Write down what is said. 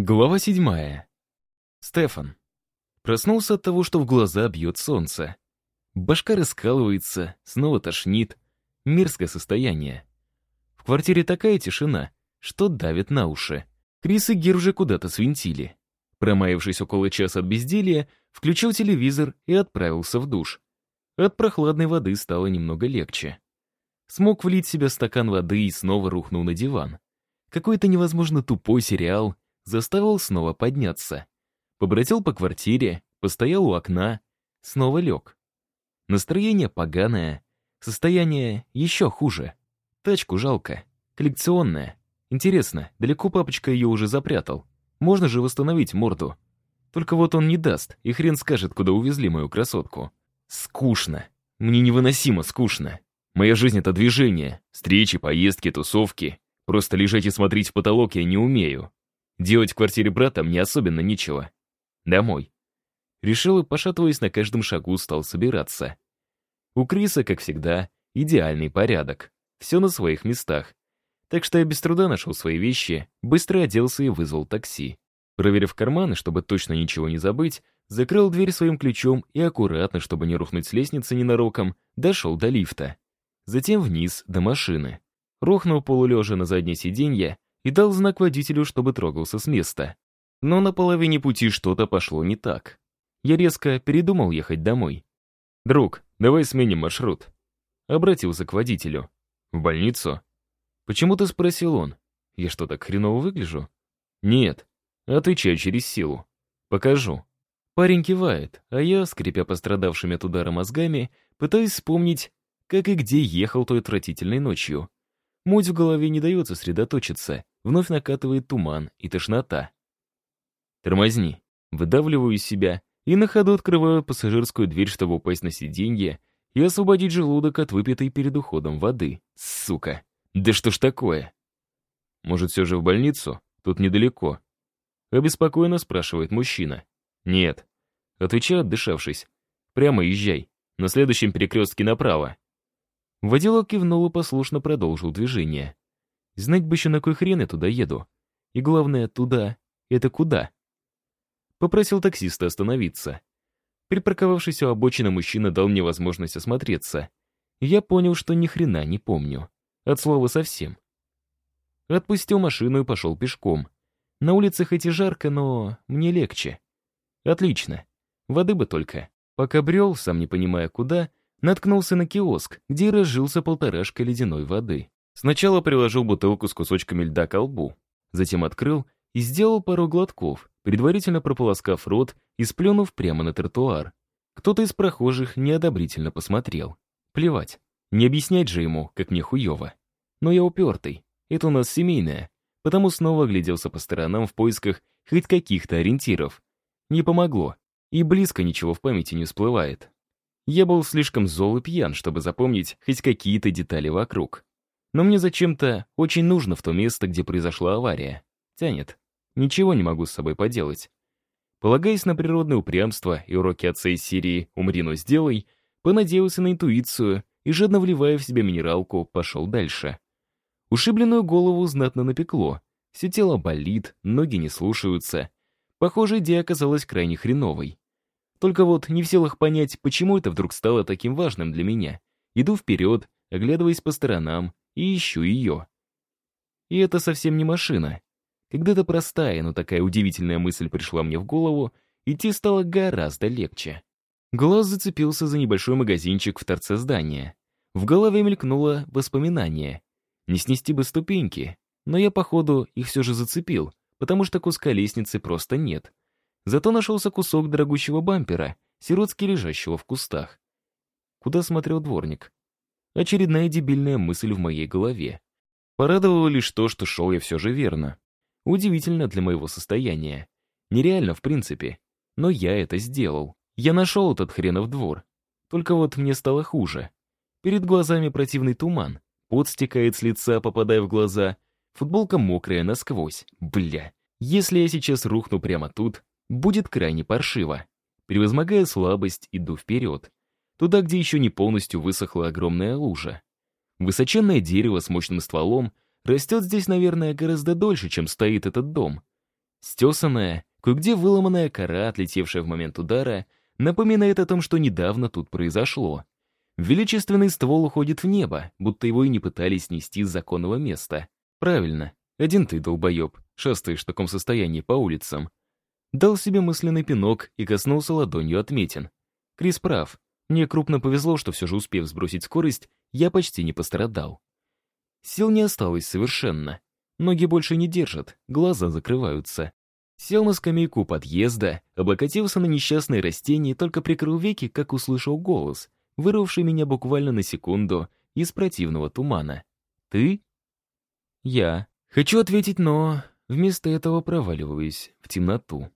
Глава седьмая. Стефан. Проснулся от того, что в глаза бьет солнце. Башка раскалывается, снова тошнит. Мерзкое состояние. В квартире такая тишина, что давит на уши. Крис и Гир уже куда-то свинтили. Промаявшись около часа от безделья, включил телевизор и отправился в душ. От прохладной воды стало немного легче. Смог влить в себя стакан воды и снова рухнул на диван. Какой-то невозможно тупой сериал — заставил снова подняться. Побратил по квартире, постоял у окна, снова лег. Настроение поганое, состояние еще хуже. Тачку жалко, коллекционная. Интересно, далеко папочка ее уже запрятал? Можно же восстановить морду. Только вот он не даст, и хрен скажет, куда увезли мою красотку. Скучно. Мне невыносимо скучно. Моя жизнь — это движение. Встречи, поездки, тусовки. Просто лежать и смотреть в потолок я не умею. Делать в квартире брата мне особенно нечего. Домой. Решил и, пошатываясь на каждом шагу, стал собираться. У Криса, как всегда, идеальный порядок. Все на своих местах. Так что я без труда нашел свои вещи, быстро оделся и вызвал такси. Проверив карманы, чтобы точно ничего не забыть, закрыл дверь своим ключом и аккуратно, чтобы не рухнуть с лестницы ненароком, дошел до лифта. Затем вниз, до машины. Рухнул полулежа на заднее сиденье и дал знак водителю, чтобы трогался с места. Но на половине пути что-то пошло не так. Я резко передумал ехать домой. «Друг, давай сменим маршрут». Обратился к водителю. «В больницу?» «Почему ты спросил он? Я что, так хреново выгляжу?» «Нет». Отвечаю через силу. «Покажу». Парень кивает, а я, скрипя пострадавшими от удара мозгами, пытаюсь вспомнить, как и где ехал той отвратительной ночью. Муть в голове не дает сосредоточиться, вновь накатывает туман и тошнота. Тормозни. Выдавливаю из себя и на ходу открываю пассажирскую дверь, чтобы упасть на сиденье и освободить желудок от выпитой перед уходом воды. Сука. Да что ж такое? Может, все же в больницу? Тут недалеко. Обеспокоенно спрашивает мужчина. Нет. Отвечаю, отдышавшись. Прямо езжай. На следующем перекрестке направо. Водила кивнул и послушно продолжил движение. Знать бы еще, на кой хрен я туда еду. И главное, туда — это куда? Попросил таксиста остановиться. Припарковавшись у обочины, мужчина дал мне возможность осмотреться. Я понял, что ни хрена не помню. От слова совсем. Отпустил машину и пошел пешком. На улице хоть и жарко, но мне легче. Отлично. Воды бы только. Пока брел, сам не понимая куда, наткнулся на киоск, где разжился полторашка ледяной воды. Сначала приложил бутылку с кусочками льда к лбу, затем открыл и сделал пару глотков, предварительно прополоскав рот и сплюнув прямо на тротуар. Кто-то из прохожих неодобрительно посмотрел. Плевать, не объяснять же ему, как мне хуёво. Но я упертый, это у нас семейное, потому снова огляделся по сторонам в поисках хоть каких-то ориентиров. Не помогло, и близко ничего в памяти не всплывает. Я был слишком зол и пьян, чтобы запомнить хоть какие-то детали вокруг. Но мне зачем-то очень нужно в то место, где произошла авария. Тянет. Ничего не могу с собой поделать. Полагаясь на природное упрямство и уроки отца из серии «Умри, но сделай», понадеялся на интуицию и, жадно вливая в себя минералку, пошел дальше. Ушибленную голову знатно напекло. Все тело болит, ноги не слушаются. Похоже, идея оказалась крайне хреновой. Только вот не в силах понять, почему это вдруг стало таким важным для меня. Иду вперед, оглядываясь по сторонам, и ищу ее. И это совсем не машина. Когда-то простая, но такая удивительная мысль пришла мне в голову, идти стало гораздо легче. Глаз зацепился за небольшой магазинчик в торце здания. В голове мелькнуло воспоминание. Не снести бы ступеньки, но я, походу, их все же зацепил, потому что куска лестницы просто нет. Зато нашелся кусок дорогущего бампера, сиротски лежащего в кустах. Куда смотрел дворник? Очередная дебильная мысль в моей голове. Порадовало лишь то, что шел я все же верно. Удивительно для моего состояния. Нереально, в принципе. Но я это сделал. Я нашел этот хренов двор. Только вот мне стало хуже. Перед глазами противный туман. Пот стекает с лица, попадая в глаза. Футболка мокрая насквозь. Бля. Если я сейчас рухну прямо тут, будет крайне паршиво. Превозмогая слабость, иду вперед туда, где еще не полностью высохла огромная лужа. Высоченное дерево с мощным стволом растет здесь, наверное, гораздо дольше, чем стоит этот дом. Стесанная, кое-где выломанная кора, отлетевшая в момент удара, напоминает о том, что недавно тут произошло. Величественный ствол уходит в небо, будто его и не пытались снести с законного места. Правильно, один ты, долбоеб, шастаешь в таком состоянии по улицам. Дал себе мысленный пинок и коснулся ладонью отметин. Крис прав. Мне крупно повезло, что все же успев сбросить скорость, я почти не пострадал. Сил не осталось совершенно. Ноги больше не держат, глаза закрываются. Сел на скамейку подъезда, облокотился на несчастное растение и только прикрыл веки, как услышал голос, вырвавший меня буквально на секунду из противного тумана. «Ты?» «Я». Хочу ответить, но вместо этого проваливаюсь в темноту.